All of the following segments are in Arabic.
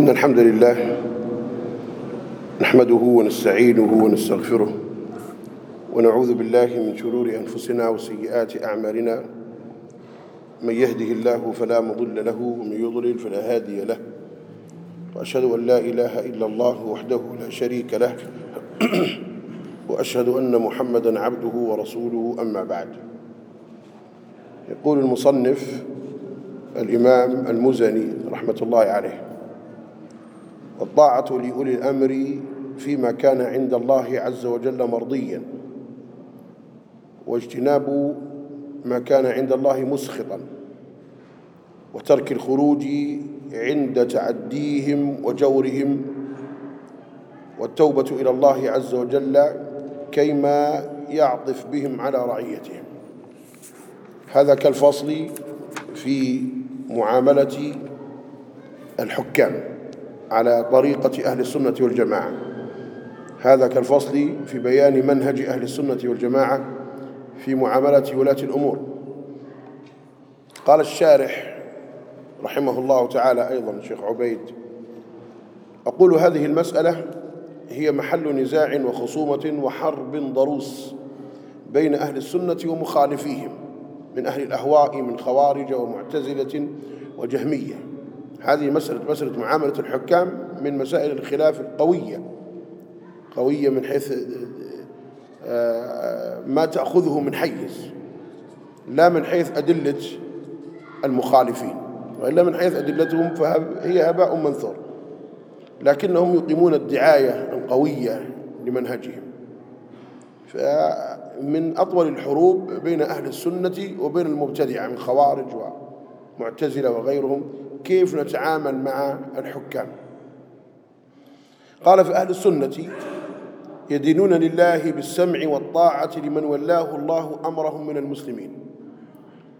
إن الحمد لله نحمده ونستعينه ونستغفره ونعوذ بالله من شرور أنفسنا وسيئات أعمالنا. من يهده الله فلا مضل له ومن يضلل فلا هادي له. وأشهد أن لا إله إلا الله وحده لا شريك له. وأشهد أن محمدا عبده ورسوله أما بعد. يقول المصنف الإمام المزني رحمة الله عليه والطاعة لأولي الأمر فيما كان عند الله عز وجل مرضيا. واجتناب ما كان عند الله مسخطا. وترك الخروج عند تعديهم وجورهم. والتوبة إلى الله عز وجل كيما يعطف بهم على رعيتهم. هذا كالفصل في معاملة الحكام. على طريقة أهل السنة والجماعة. هذا كالفصل في بيان منهج أهل السنة والجماعة في معاملة ولاة الأمور. قال الشارح رحمه الله تعالى أيضا شيخ عبيد أقول هذه المسألة هي محل نزاع وخصومة وحرب ضروس بين أهل السنة ومخالفيهم من أهل الأهواء من خوارج ومعتزلة وجهمية. هذه مسألة مسألة معاملة الحكام من مسائل الخلاف القوية قوية من حيث ما تأخذه من حيز لا من حيث أدلة المخالفين وإلا من حيث أدلتهم فهي هباء منثور لكنهم يقيمون الدعاية القوية لمنهجهم. فمن أطول الحروب بين أهل السنة وبين المبتدعة من خوارج ومعتزلة وغيرهم كيف نتعامل مع الحكام؟ قال في أهل السنة يدينون لله بالسمع والطاعة لمن ولاه الله أمرهم من المسلمين.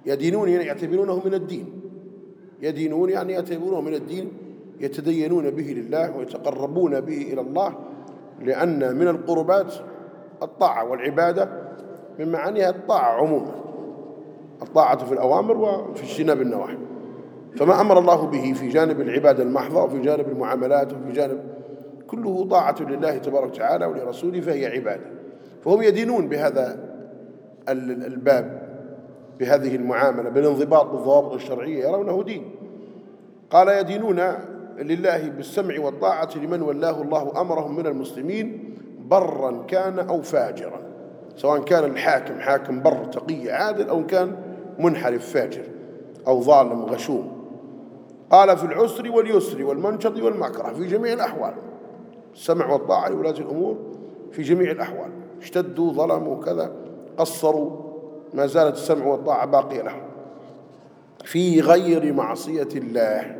يدينون يعني يعتبرونه من الدين. يدينون يعني يعتبرونه من الدين يتدينون به لله ويتقربون به إلى الله لأن من القربات الطاعة والعبادة من معانيها الطاعة عموما. الطاعة في الأوامر وفي اجتناب النواحي. فما أمر الله به في جانب العبادة المحضة وفي جانب المعاملات وفي جانب كله طاعة لله تبارك وتعالى ولرسوله فهي عبادة. فهم يدينون بهذا الباب بهذه المعاملة بالانضباط بالضوابط الشرعية يرونه دين. قال يدينون لله بالسمع والطاعة لمن ولاه الله أمرهم من المسلمين برا كان أو فاجرا. سواء كان الحاكم حاكم بر تقي عادل أو كان منحرف فاجر أو ظالم غشوم. قال في العسر واليسر والمنشط والمكره في جميع الأحوال. السمع والطاعة لولاة الأمور في جميع الأحوال. اشتدوا ظلموا كذا قصروا ما زالت السمع والطاعة باقية لهم. في غير معصية الله.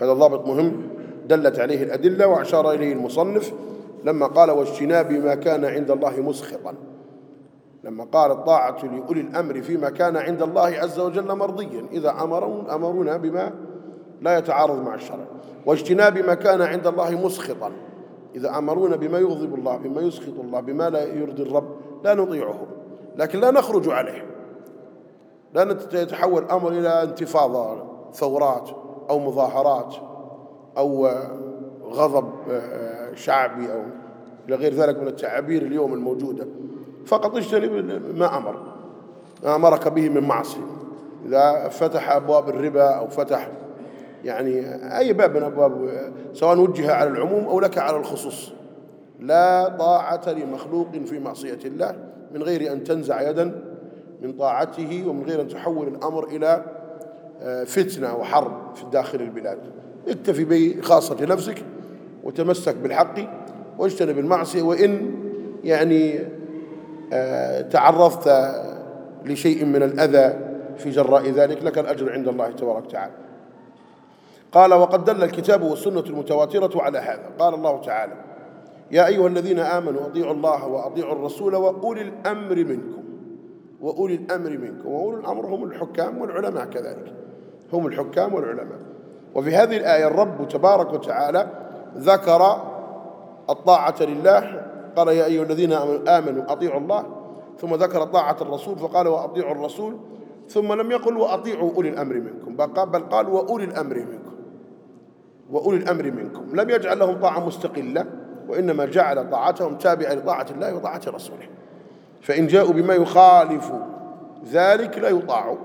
هذا ضابط مهم. دلت عليه الأدلة وأشار إليه المصنف لما قال واجتناب ما كان عند الله مسخطا. لما قال الطاعة لأولي الأمر فيما كان عند الله عز وجل مرضيا. إذا أمرون أمرونا بما لا يتعارض مع الشرع. واجتناب ما كان عند الله مسخطا. إذا أمرونا بما يغضب الله بما يسخط الله بما لا يرضي الرب لا نطيعه لكن لا نخرج عليه. لا يتحول الأمر إلى انتفاضة ثورات أو مظاهرات أو غضب شعبي أو إلى غير ذلك من التعابير اليوم الموجودة. فقط اجتنب ما أمر ما أمرك به من معصية. إذا فتح أبواب الربا أو فتح يعني أي باب من أبواب سواء وجه على العموم أو لك على الخصوص. لا طاعة لمخلوق في معصية الله من غير أن تنزع يدا من طاعته ومن غير أن تحول الأمر إلى فتنة وحرب في داخل البلاد. اكتفي بخاصة نفسك وتمسك بالحق واجتنب المعصية وإن يعني تعرضت لشيء من الأذى في جراء ذلك لك الأجر عند الله تبارك وتعالى. قال وقد دل الكتاب والسنة المتواترة على هذا. قال الله تعالى يا أيها الذين آمنوا أطيعوا الله وأطيعوا الرسول وأولي الأمر منكم. وأولي الأمر منكم. وأولي الأمر هم الحكام والعلماء كذلك. هم الحكام والعلماء. وفي هذه الآية الرب تبارك وتعالى ذكر الطاعة لله. قال يا أيها الذين آمنوا أطيعوا الله. ثم ذكر طاعة الرسول فقال وأطيعوا الرسول. ثم لم يقل وأطيعوا أولي الأمر منكم. بل قال وأولي الأمر منكم. وأولي الأمر منكم. لم يجعل لهم طاعة مستقلة وإنما جعل طاعتهم تابعة لطاعة الله وطاعة رسوله. فإن جاءوا بما يخالف ذلك لا يطاعوا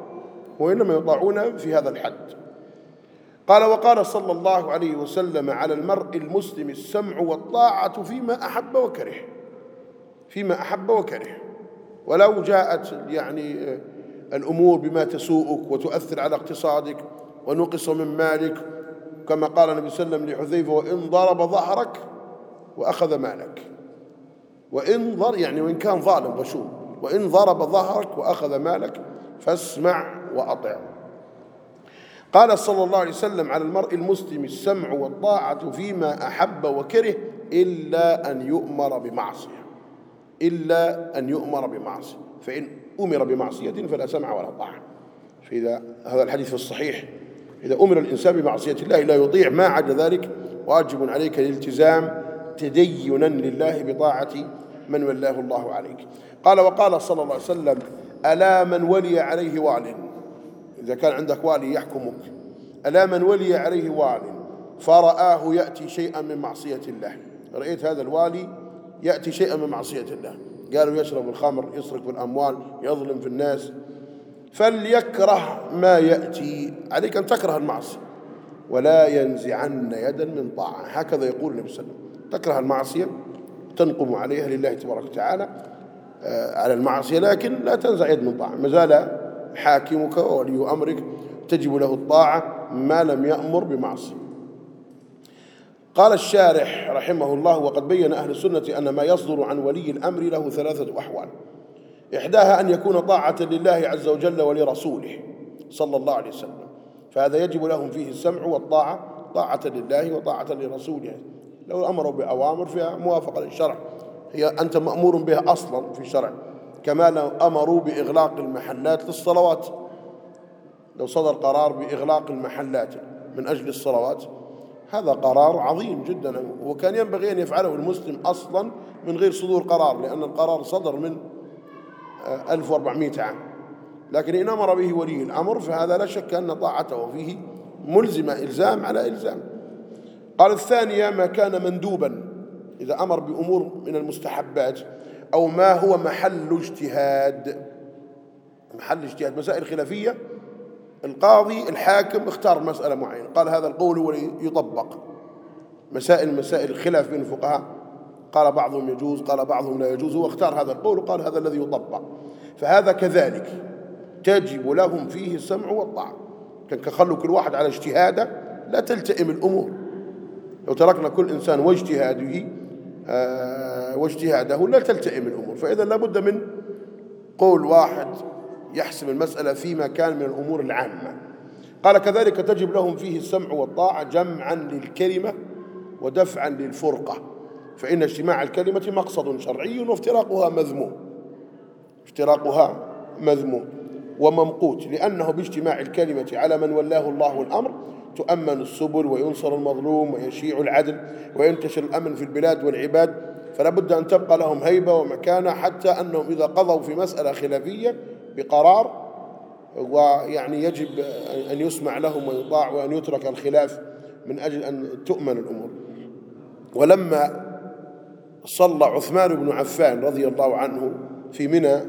وإنما يطاعون في هذا الحد. قال وقال صلى الله عليه وسلم على المرء المسلم السمع والطاعة فيما أحب وكره. فيما أحب وكره. ولو جاءت يعني الأمور بما تسوءك وتؤثر على اقتصادك ونقص من مالك كما قال النبي صلى الله عليه وسلم لحذيفة وإن ضرب ظهرك وأخذ مالك. وإن ضر يعني وإن كان ظالم غشوم وإن ضرب ظهرك وأخذ مالك فاسمع وأطع. قال صلى الله عليه وسلم على المرء المسلم السمع والطاعة فيما أحب وكره إلا أن يؤمر بمعصية. إلا أن يؤمر بمعصية. فإن أمر بمعصية فلا سمع ولا طاعة. فإذا هذا الحديث في الصحيح. إذا أمر الإنسان بمعصية الله لا يطيع ما عدا ذلك واجب عليك الالتزام تدينا لله بطاعة من ولاه الله عليك. قال وقال صلى الله عليه وسلم ألا من ولي عليه وال إذا كان عندك والي يحكمك. ألا من ولي عليه وال فرآه يأتي شيئا من معصية الله. رأيت هذا الوالي يأتي شيئا من معصية الله. قالوا يشرب الخمر يسرق بالأموال يظلم في الناس. فليكره ما يأتي. عليك أن تكره المعصية. ولا ينزعن يدا من طاعة. هكذا يقول النبي صلى الله عليه وسلم. تكره المعصية تنقم عليها لله تبارك وتعالى آه، على المعصية لكن لا تنزع يد من طاعة. ما زال حاكمك وولي أمرك تجب له الطاعة ما لم يأمر بمعصية. قال الشارح رحمه الله وقد بين أهل السنة أن ما يصدر عن ولي الأمر له ثلاثة أحوال. إحداها أن يكون طاعة لله عز وجل ولرسوله صلى الله عليه وسلم. فهذا يجب لهم فيه السمع والطاعة طاعة لله وطاعة لرسوله. لو أمروا بأوامر فيها موافقة للشرع. هي أنت مأمور بها أصلا في الشرع. كما لو أمروا بإغلاق المحلات للصلوات. لو صدر قرار بإغلاق المحلات من أجل الصلوات. هذا قرار عظيم جدا وكان ينبغي أن يفعله المسلم أصلا من غير صدور قرار لأن القرار صدر من 1400 عام. لكن إن أمر به ولي الأمر فهذا لا شك أن طاعته فيه ملزمة إلزام على إلزام. قال الثانية ما كان مندوبا إذا أمر بأمور من المستحبات أو ما هو محل اجتهاد. محل اجتهاد مسائل خلافية. القاضي الحاكم اختار مسألة معينة. قال هذا القول هو يطبق مسائل مسائل الخلاف بين الفقهاء. قال بعضهم يجوز قال بعضهم لا يجوز هو اختار هذا القول وقال هذا الذي يطبق. فهذا كذلك تجب لهم فيه السمع والطاعة. كان كخلوا كل واحد على اجتهاده لا تلتئم الأمور. لو تركنا كل إنسان واجتهاده آه واجتهاده لا تلتئم الأمور. فإذا لابد من قول واحد يحسم المسألة فيما كان من الأمور العامة. قال كذلك تجب لهم فيه السمع والطاعة جمعا للكلمة ودفعا للفرقة. فإن اجتماع الكلمة مقصد شرعي وافتراقها مذموم. افتراقها مذموم وممقوت لأنه باجتماع الكلمة على من ولاه الله الأمر تؤمن السبل وينصر المظلوم ويشيع العدل وينتشر الأمن في البلاد والعباد فلا بد أن تبقى لهم هيبة ومكانة حتى أنهم إذا قضوا في مسألة خلافية بقرار ويعني يجب أن يسمع لهم ويطاع وأن يترك الخلاف من أجل أن تؤمن الأمور. ولما صلى عثمان بن عفان رضي الله عنه في منى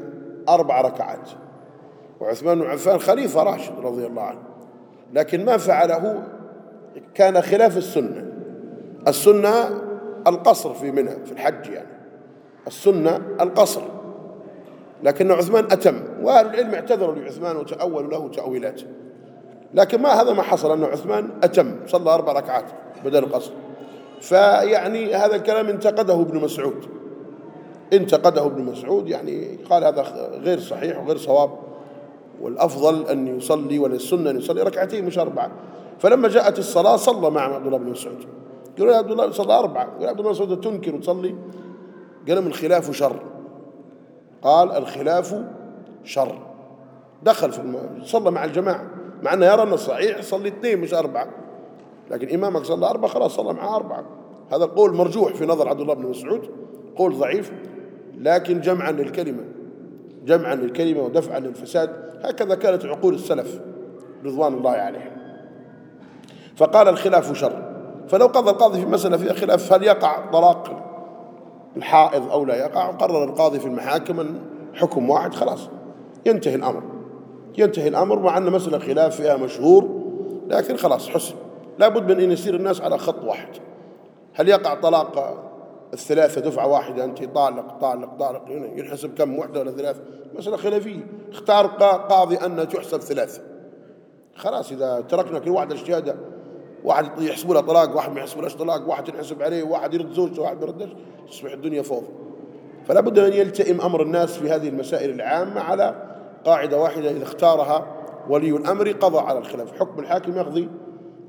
أربع ركعات. وعثمان بن عفان خليفة راشد رضي الله عنه. لكن ما فعله كان خلاف السنة. السنة القصر في منى في الحج يعني. السنة القصر. لكن عثمان أتم وأهل العلم اعتذروا لعثمان وتأولوا له تأويلات. لكن ما هذا ما حصل أن عثمان أتم صلى أربع ركعات بدل القصر. فيعني هذا الكلام انتقده ابن مسعود. انتقده ابن مسعود يعني قال هذا غير صحيح وغير صواب. والأفضل أن يصلي وللسنة أن يصلي ركعتين مش أربعة. فلما جاءت الصلاة صلى مع عبد الله بن مسعود. قالوا يا عبد الله صلى أربعة. قال عبد الله بن مسعود تنكر وتصلي؟ قال من الخلاف شر. قال الخلاف شر. دخل في. صلى مع الجماعة. مع أنه يرى أنه صحيح صلي اثنين مش أربعة. لكن إمامك صلى أربعة خلاص صلى معه أربعة. هذا القول مرجوح في نظر عبد الله بن مسعود قول ضعيف لكن جمعا للكلمة جمعا للكلمة ودفعا للفساد. هكذا كانت عقول السلف رضوان الله عليهم. فقال الخلاف شر. فلو قضى القاضي في مسألة فيها خلاف هل يقع طلاق الحائض أو لا يقع؟ قرر القاضي في المحاكم حكم واحد خلاص. ينتهي الأمر. ينتهي الأمر مع أن مسألة خلاف فيها مشهور لكن خلاص حسن. لابد من أن يسير الناس على خط واحد. هل يقع طلاق الثلاثة دفعة واحدة؟ أنت طالق طالق طالق ينحسب كم؟ واحدة ولا ثلاثة؟ مسألة خلافية. اختار قاضي أن تحسب ثلاثة. خلاص إذا تركنا كل واحد اجتهاده واحد يحسبوا له طلاق واحد ما يحسبولهاش طلاق واحد ينحسب عليه واحد يرد زوجته واحد ما يردش تصبح الدنيا فوضى. فلا بد أن يلتئم أمر الناس في هذه المسائل العامة على قاعدة واحدة إذا اختارها ولي الأمر قضى على الخلاف. حكم الحاكم يقضي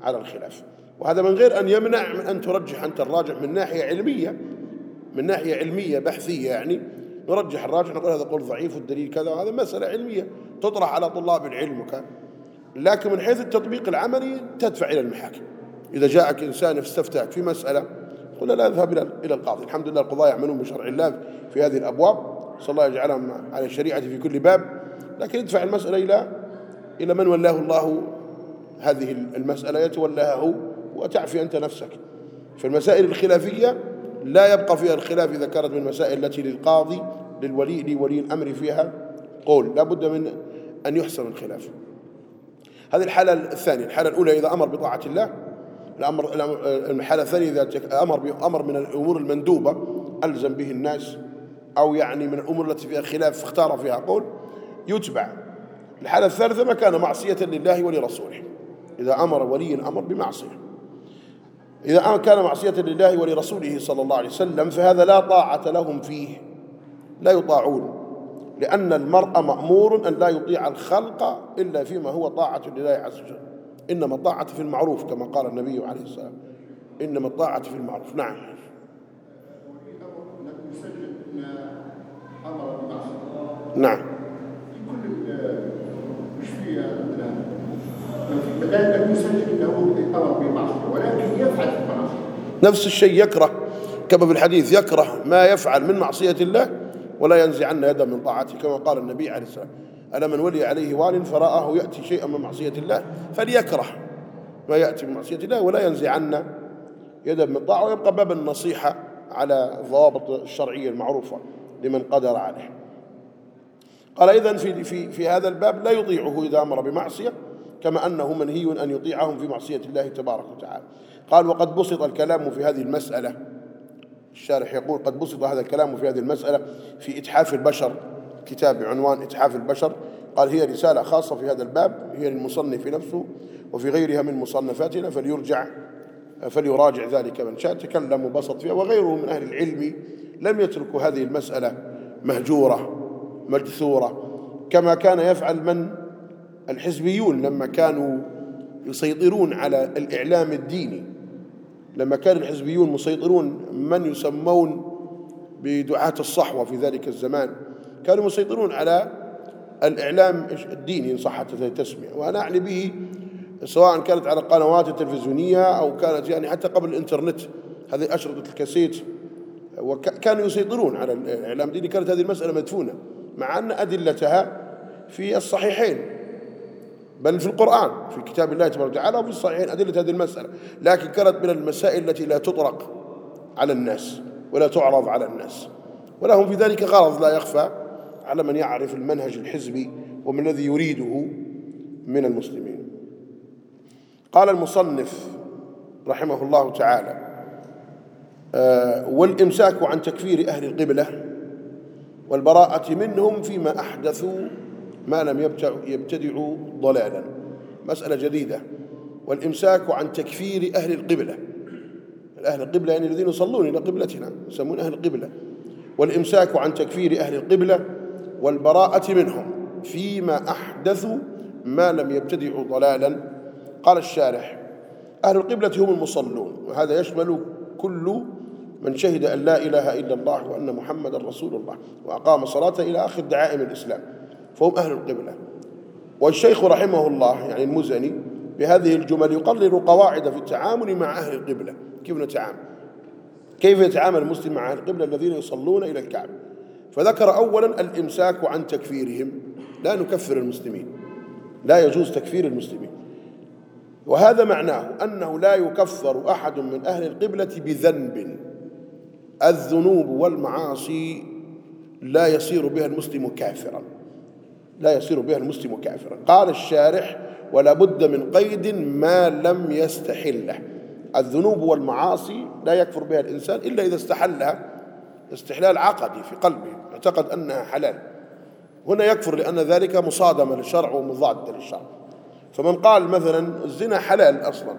على الخلاف. وهذا من غير أن يمنع من أن ترجح أنت الراجح من ناحية علمية من ناحية علمية بحثية يعني. نرجح الراجح نقول هذا قول ضعيف والدليل كذا وهذا مسألة علمية تطرح على طلاب العلم وكذا لكن من حيث التطبيق العملي تدفع إلى المحاكم. إذا جاءك إنسان استفتاك في مسألة قل لا أذهب إلى القاضي. الحمد لله القضاء يعملون بشرع الله في هذه الأبواب. صلى الله يجعلهم على الشريعة في كل باب. لكن ادفع المسألة إلى إلى من ولاه الله هذه المسألة يتولاها هو وتعفي أنت نفسك. في المسائل الخلافية لا يبقى فيها الخلاف إذا كانت من المسائل التي للقاضي للولي لولي الأمر فيها قول. لا بد من أن يحسن الخلاف. هذه الحالة الثانية. الحالة الأولى إذا أمر بطاعة الله الأمر الحالة الثانية إذا أمر بأمر من الأمور المندوبة ألزم به الناس أو يعني من الأمور التي فيها خلاف اختار فيها قول يتبع. الحالة الثالثة ما كان معصية لله ولرسوله. إذا أمر ولي الأمر بمعصية. إذا كان معصية لله ولرسوله صلى الله عليه وسلم فهذا لا طاعة لهم فيه. لا يطاعون. لأن المرء مأمور أن لا يطيع الخلق إلا فيما هو طاعة لله عز وجل. إنما الطاعة في المعروف كما قال النبي عليه السلام. إنما الطاعة في المعروف. نعم. نعم مش في لم يسجل بمعصيه ولكن يفعل المعصيه نفس الشيء يكره كما في الحديث يكره ما يفعل من معصية الله ولا ينزعن يدا من طاعته كما قال النبي عليه السلام ألا من ولي عليه وال فرآه يأتي شيئا من معصية الله. فليكره ما يأتي من معصية الله ولا ينزعن يدا من طاعة ويبقى باب النصيحة على الضوابط الشرعية المعروفة لمن قدر عليه. قال إذن في, في, في هذا الباب لا يطيعه إذا أمر بمعصية كما أنه منهي أن يطيعهم في معصية الله تبارك وتعالى. قال وقد بسط الكلام في هذه المسألة. الشارح يقول قد بسط هذا الكلام في هذه المسألة في إتحاف البشر. كتاب بعنوان إتحاف البشر. قال هي رسالة خاصة في هذا الباب هي للمصنف نفسه وفي غيرها من مصنفاتنا فليرجع فليراجع ذلك من شاء. تكلم وبسط فيها وغيره من أهل العلم لم يتركوا هذه المسألة مهجورة مجثورة. كما كان يفعل من الحزبيون لما كانوا يسيطرون على الإعلام الديني لما كان الحزبيون مسيطرون من يسمون بدعاة الصحوة في ذلك الزمان كانوا مسيطرون على الإعلام الديني إن صحت التسمية. وأنا أعني به سواء كانت على القنوات التلفزيونية أو كانت يعني حتى قبل الإنترنت هذه أشرطة الكاسيت. وكانوا يسيطرون على الإعلام الديني. كانت هذه المسألة مدفونة مع أن أدلتها في الصحيحين. بل في القرآن في كتاب الله تبارك وتعالى وفي الصحيحين أدلة هذه المسألة. لكن كانت من المسائل التي لا تطرق على الناس ولا تعرض على الناس. ولهم في ذلك غرض لا يخفى على من يعرف المنهج الحزبي وما الذي يريده من المسلمين. قال المصنف رحمه الله تعالى آه، والإمساك عن تكفير أهل القبلة والبراءة منهم فيما أحدثوا ما لم يبتدعوا ضلالا. مسألة جديدة. والإمساك عن تكفير أهل القبلة. أهل القبلة يعني الذين يصلون إلى قبلتنا يسمون أهل القبلة. والإمساك عن تكفير أهل القبلة والبراءة منهم فيما أحدثوا ما لم يبتدعوا ضلالا. قال الشارح أهل القبلة هم المصلون. وهذا يشمل كل من شهد أن لا إله إلا الله وأن محمد رسول الله وأقام الصلاة إلى آخر دعائم الإسلام. فهم أهل القبلة. والشيخ رحمه الله يعني المزني بهذه الجمل يقرر قواعد في التعامل مع أهل القبلة. كيف نتعامل؟ كيف يتعامل المسلم مع أهل القبلة الذين يصلون إلى الكعبة؟ فذكر أولا الإمساك عن تكفيرهم. لا نكفر المسلمين. لا يجوز تكفير المسلمين. وهذا معناه أنه لا يكفر أحد من أهل القبلة بذنب. الذنوب والمعاصي لا يصير بها المسلم كافرا. لا يصير بها المسلم كافرا. قال الشارح ولا بد من قيد ما لم يستحله. الذنوب والمعاصي لا يكفر بها الإنسان إلا إذا استحلها استحلال عقدي في قلبه أعتقد أنها حلال. هنا يكفر لأن ذلك مصادمة للشرع ومضاد للشرع. فمن قال مثلا الزنا حلال أصلا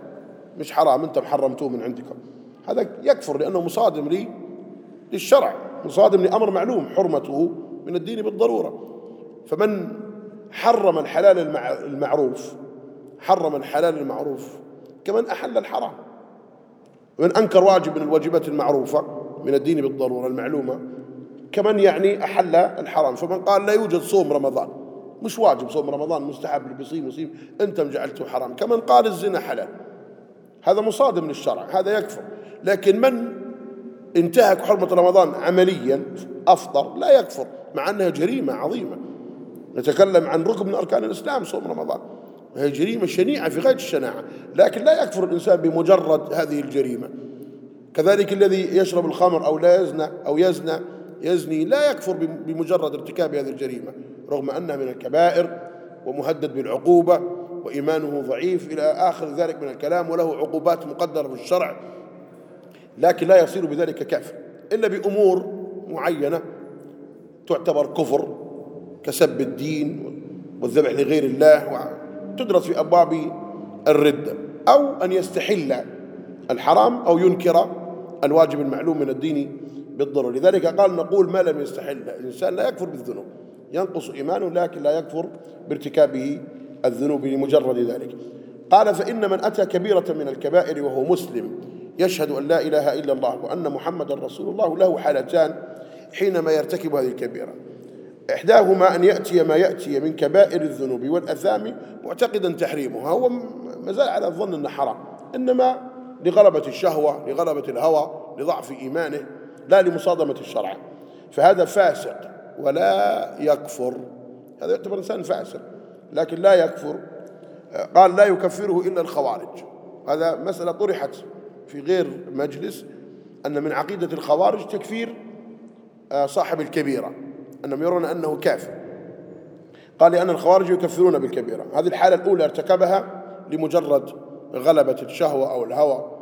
مش حرام أنت محرمتوه من عندكم. هذا يكفر لأنه مصادم لي للشرع مصادم لأمر معلوم حرمته من الدين بالضرورة. فمن حرم الحلال المعروف حرم الحلال المعروف كمن أحل الحرام. ومن أنكر واجب من الواجبات المعروفة من الدين بالضرورة المعلومة كمن يعني أحل الحرام. فمن قال لا يوجد صوم رمضان مش واجب صوم رمضان مستحب اللي بيصيم يصيم أنتم جعلته حرام. كمن قال الزنا حلال هذا مصادم للشرع هذا يكفر. لكن من انتهك حرمة رمضان عمليا أفطر لا يكفر مع أنها جريمة عظيمة. نتكلم عن ركن من أركان الإسلام صوم رمضان. هي جريمة شنيعة في غاية الشناعة لكن لا يكفر الإنسان بمجرد هذه الجريمة. كذلك الذي يشرب الخمر أو لا يزنى أو يزنى يزني لا يكفر بمجرد ارتكاب هذه الجريمة رغم أنها من الكبائر ومهدد بالعقوبة وإيمانه ضعيف إلى آخر ذلك من الكلام وله عقوبات مقدرة في الشرع لكن لا يصير بذلك كافر إلا بأمور معينة تعتبر كفر كسب الدين والذبح لغير الله وتدرس في أبواب الردة أو أن يستحل الحرام أو ينكر الواجب المعلوم من الدين بالضرورة. لذلك قال نقول ما لم يستحل. الإنسان لا يكفر بالذنوب. ينقص إيمانه لكن لا يكفر بارتكابه الذنوب لمجرد ذلك. قال فإن من أتى كبيرة من الكبائر وهو مسلم يشهد أن لا إله إلا الله وأن محمد رسول الله له حالتان حينما يرتكب هذه الكبيرة. إحداهما أن يأتي ما يأتي من كبائر الذنوب والأثام معتقدا تحريمها هو ما زال على الظن أنه حرام إنما لغلبة الشهوة لغلبة الهوى لضعف إيمانه لا لمصادمة الشرع. فهذا فاسق ولا يكفر. هذا يعتبر إنسان فاسق لكن لا يكفر. قال لا يكفره إلا الخوارج. هذا مسألة طرحت في غير مجلس أن من عقيدة الخوارج تكفير آه، صاحب الكبيرة. أنهم يرون أنه كافر قال لأن الخوارج يكفرون بالكبيرة. هذه الحالة الأولى ارتكبها لمجرد غلبة الشهوة أو الهوى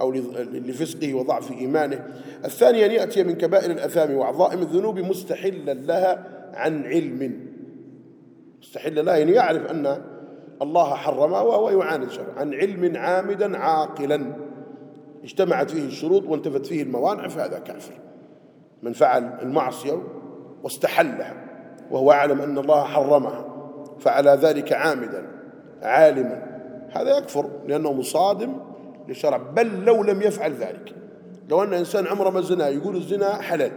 أو لفسقه وضعف إيمانه. الثاني أن يأتي من كبائر الأثام وعظائم الذنوب مستحلا لها عن علم. مستحلا لها يعني يعرف أن الله حرمها وهو يعاند شرع عن علم عامدا عاقلا. اجتمعت فيه الشروط وانتفت فيه الموانع فهذا كافر. من فعل المعصية واستحلها وهو يعلم أن الله حرمها فعلى ذلك عامدا عالما. هذا يكفر لأنه مصادم للشرع بل لو لم يفعل ذلك. لو أن إنسان عمره ما الزنا يقول الزنا حلال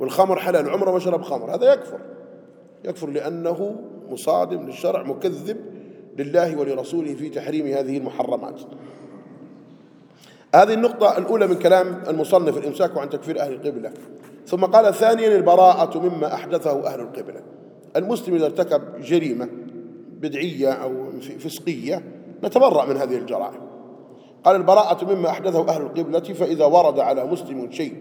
والخمر حلال وعمره ما شرب خمر هذا يكفر. يكفر لأنه مصادم للشرع مكذب لله ولرسوله في تحريم هذه المحرمات. هذه النقطة الأولى من كلام المصنف الإمساك عن تكفير أهل القبلة. ثم قال ثانيا البراءة مما أحدثه أهل القبلة. المسلم إذا ارتكب جريمة بدعية أو فسقية نتبرأ من هذه الجرائم. قال البراءة مما أحدثه أهل القبلة فإذا ورد على مسلم شيء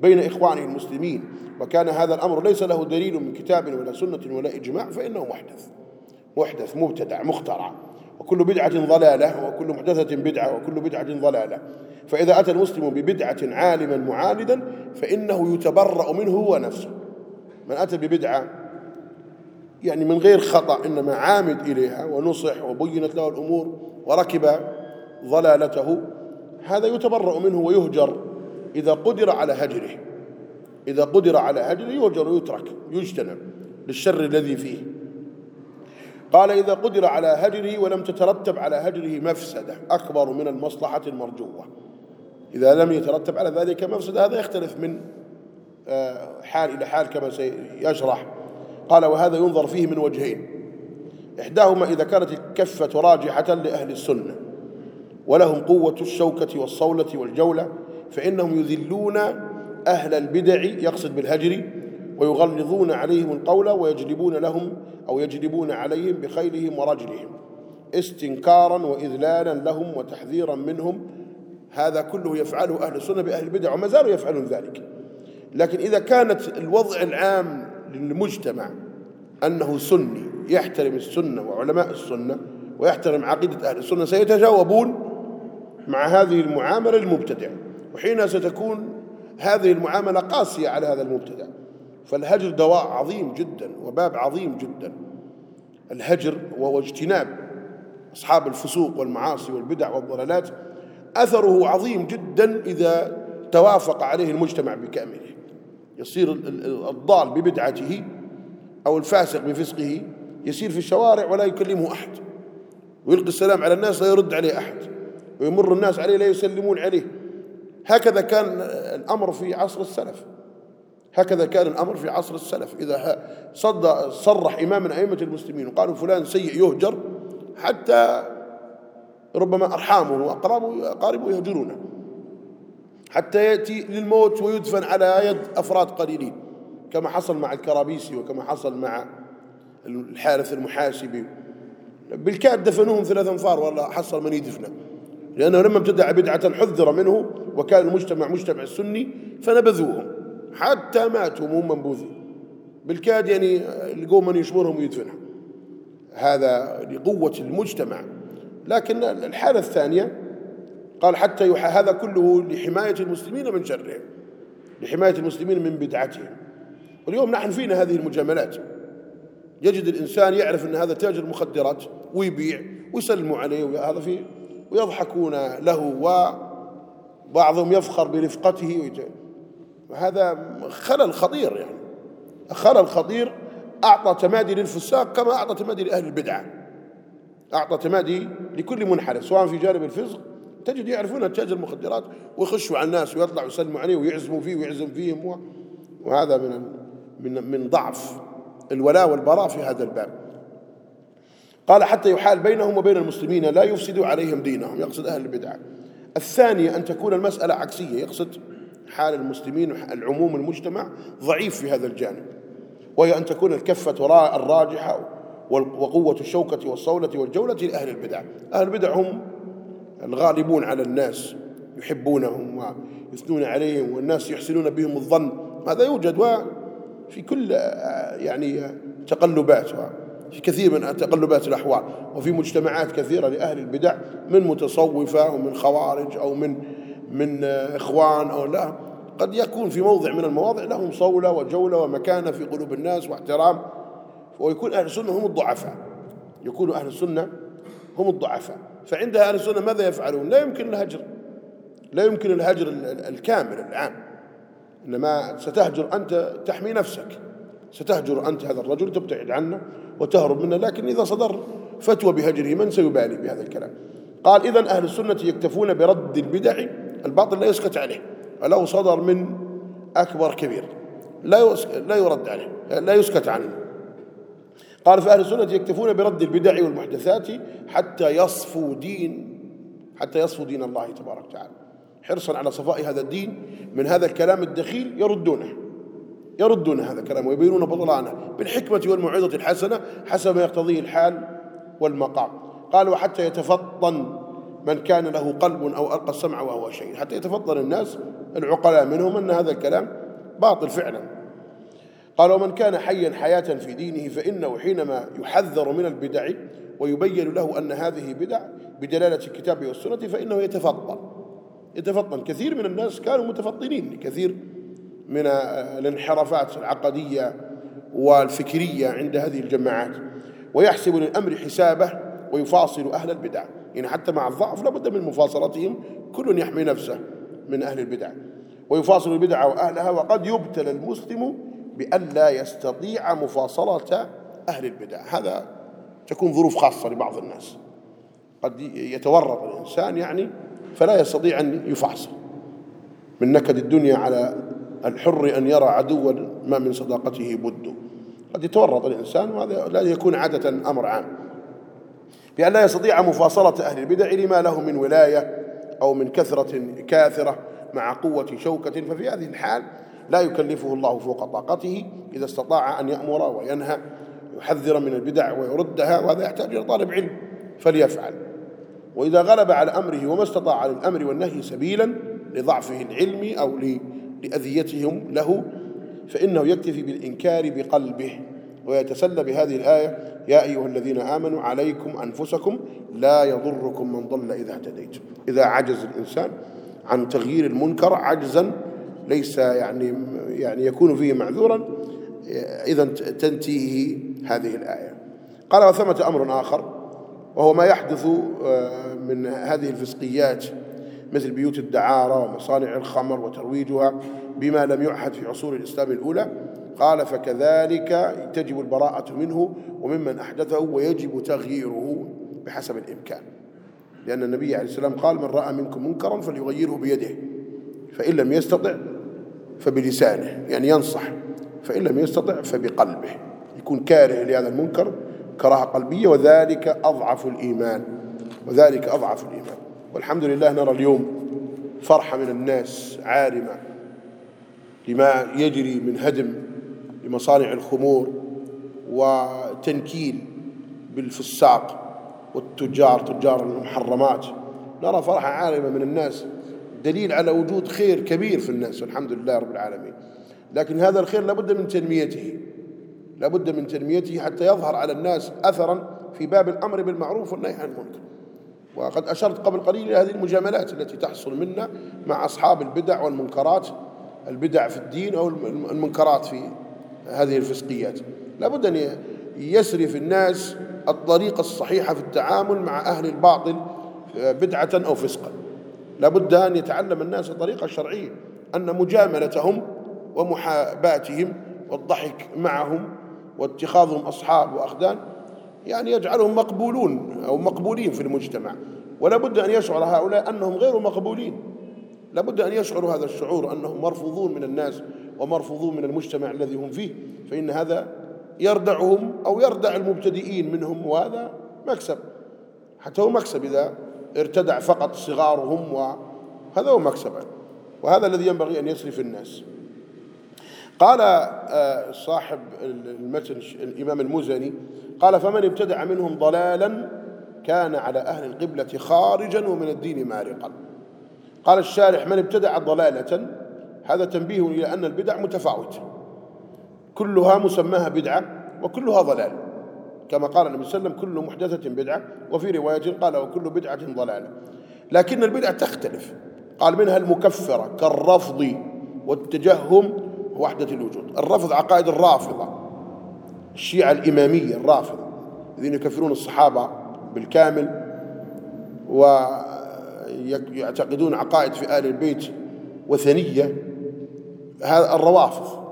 بين إخوانه المسلمين وكان هذا الأمر ليس له دليل من كتاب ولا سنة ولا إجماع فإنه محدث. محدث مبتدع مخترع. وكل بدعة ضلالة وكل محدثة بدعة وكل بدعة ضلالة. فإذا أتى المسلم ببدعة عالما معاندا فإنه يتبرأ منه هو نفسه. من أتى ببدعة يعني من غير خطأ إنما عامد إليها ونصح وبينت له الأمور وركب ضلالته هذا يتبرأ منه ويهجر إذا قدر على هجره. إذا قدر على هجره يهجر ويترك يجتنب للشر الذي فيه. قال إذا قدر على هجره ولم تترتب على هجره مفسدة أكبر من المصلحة المرجوة. إذا لم يترتب على ذلك مفسدة هذا يختلف من آه، حال إلى حال كما سيشرح. قال وهذا ينظر فيه من وجهين. إحداهما إذا كانت الكفة راجحة لأهل السنة ولهم قوة الشوكة والصولة والجولة فإنهم يذلون أهل البدع يقصد بالهجر ويغلظون عليهم القول ويجلبون لهم أو يجلبون عليهم بخيلهم ورجلهم استنكارا وإذلالا لهم وتحذيرا منهم. هذا كله يفعله أهل السنة بأهل البدع وما زالوا يفعلون ذلك. لكن إذا كانت الوضع العام للمجتمع أنه سني يحترم السنة وعلماء السنة ويحترم عقيدة أهل السنة سيتجاوبون مع هذه المعاملة المبتدع وحينها ستكون هذه المعاملة قاسية على هذا المبتدع. فالهجر دواء عظيم جدا وباب عظيم جدا. الهجر وهو اجتناب أصحاب الفسوق والمعاصي والبدع والضلالات أثره عظيم جدا إذا توافق عليه المجتمع بكامله. يصير الضال ببدعته أو الفاسق بفسقه يسير في الشوارع ولا يكلمه أحد. ويلقي السلام على الناس لا يرد عليه أحد. ويمر الناس عليه لا يسلمون عليه. هكذا كان الأمر في عصر السلف. هكذا كان الأمر في عصر السلف. إذا صد صرح إمام من أئمة المسلمين وقالوا فلان سيء يهجر حتى ربما أرحامه وأقرابه أقاربه يهجرونه. حتى يأتي للموت ويدفن على يد أفراد قليلين كما حصل مع الكرابيسي وكما حصل مع الحارث المحاسبي. بالكاد دفنوهم ثلاث أنفار ولا حصل من يدفنه. لأنه لما ابتدع بدعة حذر منه وكان المجتمع مجتمع السني فنبذوهم. حتى ماتوا وهم منبوذين. بالكاد يعني لقوا من يشمرهم ويدفنهم. هذا لقوة المجتمع. لكن الحالة الثانية قال حتى يحى هذا كله لحماية المسلمين من شرهم لحماية المسلمين من بدعتهم. واليوم نحن فينا هذه المجاملات. يجد الإنسان يعرف أن هذا تاجر مخدرات ويبيع ويسلموا عليه وهذا في ويضحكون له وبعضهم يفخر برفقته وهذا خلل خطير يعني. خلل خطير أعطى تمادي للفساق كما أعطى تمادي لأهل البدعة أعطى تمادي لكل منحرف سواء في جانب الفسق تجد يعرفون تاجر المخدرات ويخشوا على الناس ويطلعوا يسلموا عليه ويعزموا فيه ويعزم فيهم وهذا من من من ضعف الولاء والبراء في هذا الباب. قال حتى يحال بينهم وبين المسلمين لا يفسدوا عليهم دينهم يقصد أهل البدعة الثانية أن تكون المسألة عكسية يقصد حال المسلمين العموم المجتمع ضعيف في هذا الجانب وهي أن تكون الكفة الراجحة وقوة الشوكة والصولة والجولة لأهل البدع. أهل البدع هم الغالبون على الناس يحبونهم ويثنون عليهم والناس يحسنون بهم الظن. هذا يوجد في كل يعني تقلبات في كثير من تقلبات الأحوال. وفي مجتمعات كثيرة لأهل البدع من متصوفة ومن خوارج أو من من إخوان أو لا قد يكون في موضع من المواضع لهم صولة وجولة ومكانة في قلوب الناس واحترام. ويكون أهل السنة هم الضعفاء. يكون أهل السنة هم الضعفاء. فعند أهل السنة ماذا يفعلون؟ لا يمكن الهجر. لا يمكن الهجر الكامل العام. إنما ستهجر أنت تحمي نفسك. ستهجر أنت هذا الرجل تبتعد عنه وتهرب منه. لكن إذا صدر فتوى بهجره من سيبالي بهذا الكلام؟ قال إذا أهل السنة يكتفون برد البدع الباطل لا يسكت عليه. ولو صدر من أكبر كبير. لا لا يرد عليه. لا يسكت عنه. قال فأهل السنة يكتفون برد البدع والمحدثات حتى يصفوا دين حتى يصفوا دين الله تبارك وتعالى. حرصا على صفاء هذا الدين من هذا الكلام الدخيل يردونه. يردون هذا الكلام ويبينون بطلانه بالحكمة والموعظة الحسنة حسب ما يقتضيه الحال والمقام. قال وحتى يتفطن من كان له قلب أو ألقى السمع وهو شيء حتى يتفطن الناس العقلاء منهم أن هذا الكلام باطل فعلا. قال ومن كان حيا حياة في دينه فإنه حينما يحذر من البدع ويبين له أن هذه بدع بدلالة الكتاب والسنة فإنه يتفطن. يتفطن. كثير من الناس كانوا متفطنين. كثير من الانحرافات العقدية والفكرية عند هذه الجماعات. ويحسب للأمر حسابه ويفاصل أهل البدع. يعني حتى مع الضعف لابد من مفاصلتهم كل يحمي نفسه من أهل البدع. ويفاصل البدع وأهلها وقد يبتلى المسلم بأن لا يستطيع مفاصلة أهل البدع. هذا تكون ظروف خاصة لبعض الناس. قد يتورط الإنسان يعني فلا يستطيع أن يفاصل. من نكد الدنيا على الحر أن يرى عدوا ما من صداقته بد. قد يتورط الإنسان وهذا لا يكون عادة أمر عام. بأن لا يستطيع مفاصلة أهل البدع لما له من ولاية أو من كثرة كاثرة مع قوة شوكة ففي هذه الحال لا يكلفه الله فوق طاقته إذا استطاع أن يأمر وينهى يحذر من البدع ويردها وهذا يحتاج إلى طالب علم فليفعل. وإذا غلب على أمره وما استطاع على الأمر والنهي سبيلا لضعفه العلمي أو لأذيتهم له فإنه يكتفي بالإنكار بقلبه. ويتسلى بهذه الآية يا أيها الذين آمنوا عليكم أنفسكم لا يضركم من ضل إذا اهتديتم. إذا عجز الإنسان عن تغيير المنكر عجزا ليس يعني يعني يكون فيه معذورا إذا تنتهي هذه الآية. قال وثمة أمر آخر وهو ما يحدث آه، من هذه الفسقيات مثل بيوت الدعارة ومصانع الخمر وترويجها بما لم يعهد في عصور الإسلام الأولى. قال فكذلك تجب البراءة منه وممن أحدثه ويجب تغييره بحسب الإمكان. لأن النبي عليه السلام قال من رأى منكم منكرا فليغيره بيده فإن لم يستطع فبلسانه يعني ينصح فإن لم يستطع فبقلبه. يكون كاره لهذا المنكر كراهة قلبية وذلك أضعف الإيمان وذلك أضعف الإيمان. والحمد لله نرى اليوم فرحة من الناس عارمة لما يجري من هدم لمصانع الخمور وتنكيل بالفساق والتجار تجار المحرمات. نرى فرحة عارمة من الناس. دليل على وجود خير كبير في الناس والحمد لله رب العالمين. لكن هذا الخير لابد من تنميته. لابد من تنميته حتى يظهر على الناس أثرا في باب الأمر بالمعروف والنهي عن المنكر. وقد أشرت قبل قليل إلى هذه المجاملات التي تحصل منا مع أصحاب البدع والمنكرات البدع في الدين أو المنكرات في هذه الفسقيات. لابد أن يسري الناس الطريقة الصحيحة في التعامل مع أهل الباطل بدعة أو فسقا. لابد أن يتعلم الناس الطريقة الشرعية أن مجاملتهم ومحاباتهم والضحك معهم واتخاذهم أصحاب وأخدان يعني يجعلهم مقبولون أو مقبولين في المجتمع. ولا بد أن يشعر هؤلاء أنهم غير مقبولين. لا بد أن يشعروا هذا الشعور أنهم مرفوضون من الناس. ومرفوضون من المجتمع الذي هم فيه فإن هذا يردعهم أو يردع المبتدئين منهم وهذا مكسب. حتى هو مكسب إذا ارتدع فقط صغارهم وهذا هو مكسب. وهذا الذي ينبغي أن يسري في الناس. قال آه، صاحب المتن الإمام المزني قال فمن ابتدع منهم ضلالا كان على أهل القبلة خارجا ومن الدين مارقا. قال الشارح من ابتدع ضلالة هذا تنبيه إلى أن البدع متفاوتة كلها مسماها بدعة وكلها ضلال. كما قال النبي صلى الله عليه وسلم كل محدثة بدعة وفي رواية قال وكل بدعة ضلالة. لكن البدع تختلف. قال منها المكفرة كالرفض والتجهم وحدة الوجود. الرفض عقائد الرافضة الشيعة الإمامية الرافضة الذين يكفرون الصحابة بالكامل ويعتقدون عقائد في آل البيت وثنية. هذا الروافض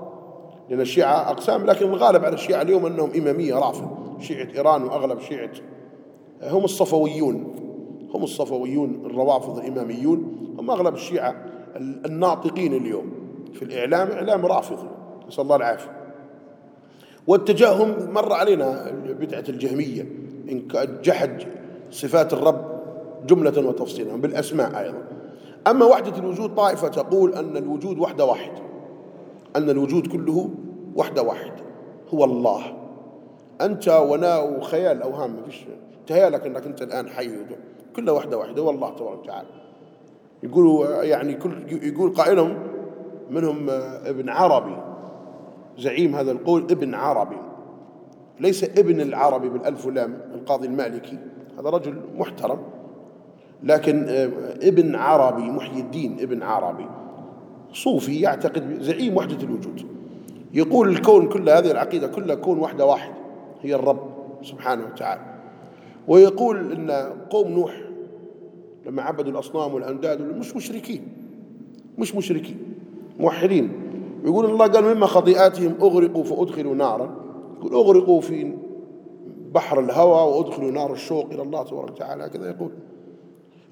لأن الشيعة أقسام لكن الغالب على الشيعة اليوم أنهم إمامية رافض شيعة إيران وأغلب شيعة هم الصفويون هم الصفويون الروافض الإماميون هم أغلب الشيعة الناطقين اليوم في الإعلام إعلام رافضي نسأل الله العافية. والتجهم مر علينا بدعة الجهمية إن جحد صفات الرب جملة وتفصيلا بالأسماء أيضا. أما وحدة الوجود طائفة تقول أن الوجود وحدة واحد أن الوجود كله وحدة واحد. هو الله. أنت ونا وخيال أوهام ما فيش تهيالك أنك أنت الآن حي. كله وحدة واحدة هو الله تبارك وتعالى. يقولوا يعني كل يقول قائلهم منهم ابن عربي. زعيم هذا القول ابن عربي. ليس ابن العربي بالألف ولام القاضي المالكي. هذا رجل محترم. لكن ابن عربي محي الدين ابن عربي. صوفي يعتقد زعيم وحدة الوجود. يقول الكون كل هذه العقيدة كلها كون وحدة واحد هي الرب سبحانه وتعالى. ويقول أن قوم نوح لما عبدوا الأصنام والأنداد مش مشركين مش مشركين موحدين. يقول الله قال مما خطيئاتهم أغرقوا فأدخلوا نارا. يقول أغرقوا في بحر الهوى وأدخلوا نار الشوق إلى الله تبارك وتعالى. هكذا يقول.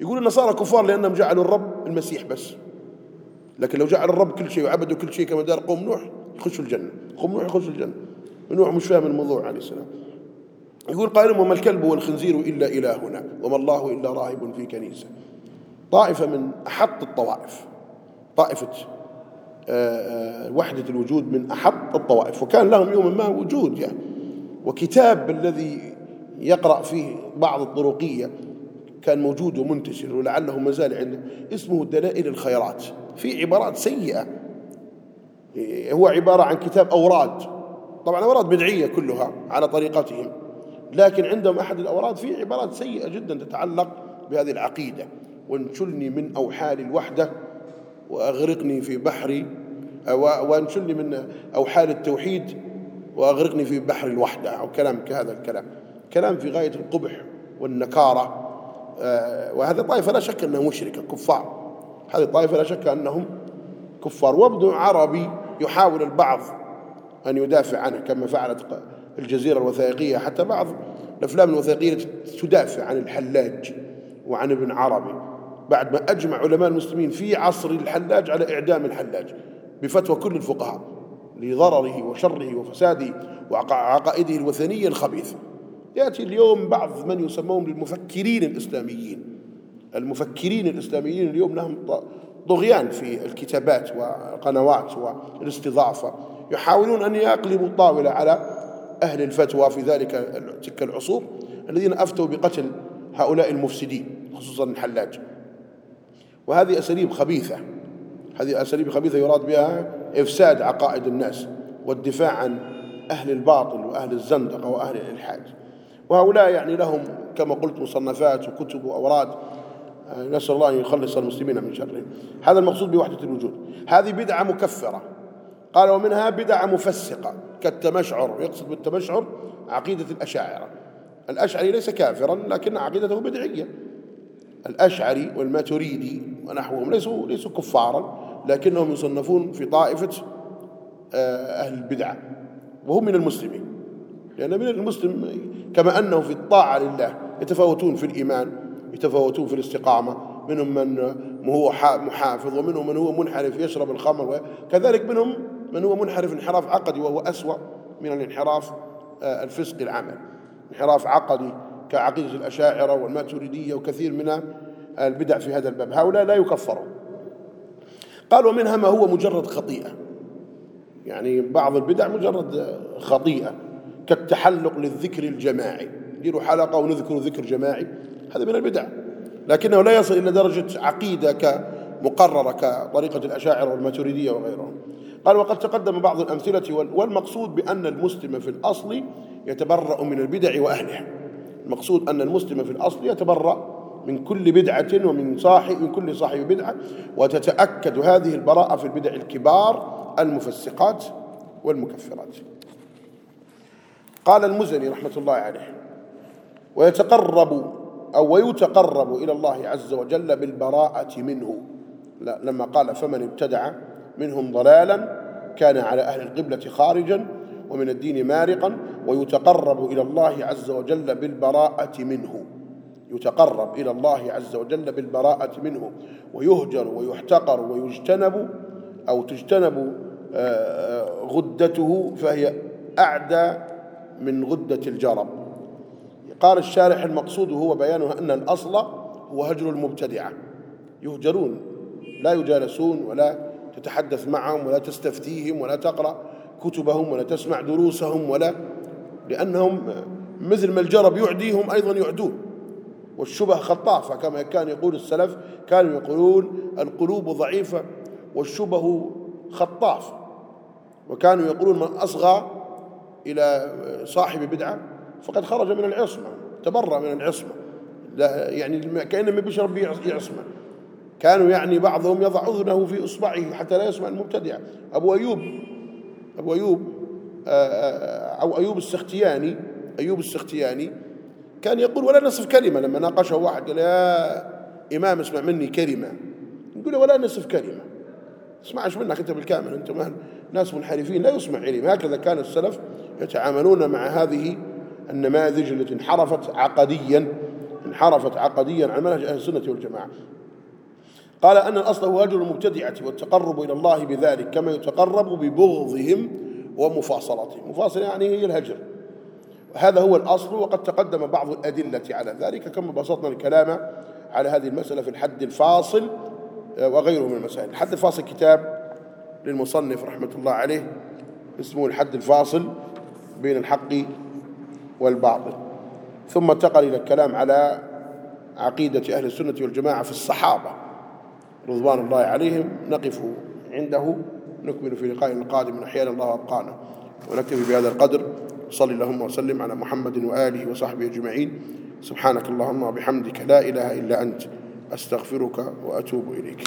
يقول النصارى كفار لأنهم جعلوا الرب المسيح بس. لكن لو جعل الرب كل شيء وعبدوا كل شيء كما دار قوم نوح يخشوا الجنة. قوم نوح يخشوا الجنة. نوح مش فاهم الموضوع عليه السلام. يقول قائل وما الكلب والخنزير إلا إلهنا وما الله إلا راهب في كنيسة. طائفة من أحط الطوائف. طائفة آه، آه، وحدة الوجود من أحط الطوائف. وكان لهم يوما ما وجود يعني. وكتاب الذي يقرأ فيه بعض الطرقية كان موجود ومنتشر ولعله ما زال عنده اسمه دلائل الخيرات. في عبارات سيئة. هو عبارة عن كتاب أوراد. طبعا أوراد بدعية كلها على طريقتهم. لكن عندهم أحد الأوراد فيه عبارات سيئة جدا تتعلق بهذه العقيدة. وانشلني من أوحال الوحدة وأغرقني في بحر وانشلني من أوحال التوحيد وأغرقني في بحر الوحدة أو كلام كهذا الكلام. كلام في غاية القبح والنكارة. آه، وهذه طائفة لا شك أنها مشركة كفار. هذه الطائفة لا شك أنهم كفار. وابن عربي يحاول البعض أن يدافع عنه كما فعلت الجزيرة الوثائقية. حتى بعض الأفلام الوثائقية تدافع عن الحلاج وعن ابن عربي بعد ما أجمع علماء المسلمين في عصر الحلاج على إعدام الحلاج بفتوى كل الفقهاء لضرره وشره وفساده وعقائده الوثنية الخبيثة. يأتي اليوم بعض من يسمون بالمفكرين الإسلاميين. المفكرين الإسلاميين اليوم لهم طغيان في الكتابات والقنوات والاستضافة. يحاولون أن يقلبوا الطاولة على أهل الفتوى في ذلك تلك العصور الذين أفتوا بقتل هؤلاء المفسدين خصوصا الحلاج. وهذه أساليب خبيثة. هذه أساليب خبيثة يراد بها إفساد عقائد الناس والدفاع عن أهل الباطل وأهل الزندقة وأهل الإلحاد. وهؤلاء يعني لهم كما قلت مصنفات وكتب وأوراد نسأل الله أن يخلص المسلمين من شرهم هذا المقصود بوحدة الوجود. هذه بدعة مكفرة. قال ومنها بدعة مفسقة كالتمشعر. يقصد بالتمشعر عقيدة الأشاعرة. الأشعري ليس كافرا لكن عقيدته بدعية. الأشعري والماتريدي ونحوهم ليسوا ليسوا كفارا لكنهم يصنفون في طائفة آه، أهل البدعة وهم من المسلمين. لأن من المسلم كما أنه في الطاعة لله يتفاوتون في الإيمان يتفاوتون في الاستقامة منهم من هو محافظ ومنهم من هو منحرف يشرب الخمر كذلك منهم من هو منحرف انحراف عقدي وهو أسوأ من الانحراف آه، الفسقي العمل. انحراف عقدي كعقيدة الأشاعرة والماتريدية وكثير من البدع في هذا الباب. هؤلاء لا يكفرون قال ومنها ما هو مجرد خطيئة. يعني بعض البدع مجرد خطيئة كالتحلق للذكر الجماعي. نديروا حلقة ونذكر ذكر جماعي. هذا من البدع. لكنه لا يصل إلى درجة عقيدة كمقررة كطريقة الأشاعرة والماتريدية وغيرهم. قال وقد تقدم بعض الأمثلة والمقصود بأن المسلم في الأصل يتبرأ من البدع وأهلها المقصود أن المسلم في الأصل يتبرأ من كل بدعة ومن صاحب من كل صاحب بدعة وتتأكد هذه البراءة في البدع الكبار المفسقات والمكفرات. قال المزني رحمة الله عليه ويتقرب أو ويتقرب إلى الله عز وجل بالبراءة منه. لا لما قال فمن ابتدع منهم ضلالا كان على أهل القبلة خارجا ومن الدين مارقا ويتقرب إلى الله عز وجل بالبراءة منه. يتقرب إلى الله عز وجل بالبراءة منه. ويهجر ويحتقر ويجتنب أو تجتنب آه، آه، غدته فهي أعدى من غدة الجرب. قال الشارح المقصود هو بيانها أن الأصل هو هجر المبتدعة. يهجرون لا يجالسون ولا تتحدث معهم ولا تستفتيهم ولا تقرأ كتبهم ولا تسمع دروسهم ولا لأنهم مثل ما الجرب يعديهم أيضا يعدون والشبه خطافة كما كان يقول السلف كانوا يقولون القلوب ضعيفة والشبه خطاف. وكانوا يقولون من أصغى إلى صاحب بدعة فقد خرج من العصمة تبرأ من العصمة. يعني كأنما بيشرب يعصمة. كانوا يعني بعضهم يضع أذنه في إصبعه حتى لا يسمع المبتدع. أبو أيوب أبو أيوب آه، آه، أو أيوب السختياني أيوب السختياني كان يقول ولا نصف كلمة لما ناقشه واحد قال يا إمام اسمع مني كلمة. يقول ولا نصف كلمة. اسمعش منك أنت بالكامل؟ أنت ناس منحرفين لا يسمع علم هكذا كان السلف يتعاملون مع هذه النماذج التي انحرفت عقديا انحرفت عقديا عن منهج أهل السنة والجماعة. قال أن الأصل هو هجر المبتدعة والتقرب إلى الله بذلك كما يتقرب ببغضهم ومفاصلتهم. مفاصلة يعني هي الهجر. هذا هو الأصل وقد تقدم بعض الأدلة على ذلك كما بسطنا الكلام على هذه المسألة في الحد الفاصل آه، وغيره من المسائل. الحد الفاصل كتاب للمصنف رحمة الله عليه اسمه الحد الفاصل بين الحق والباطل ثم انتقل إلى الكلام على عقيدة أهل السنة والجماعة في الصحابة. رضوان الله عليهم نقف عنده نكمل في لقاء القادم من أحيان الله أبقانا. ونكتفي بهذا القدر. صلى اللهم وسلم على محمد وآله وصحبه أجمعين. سبحانك اللهم وبحمدك لا إله إلا أنت. أستغفرك وأتوب إليك.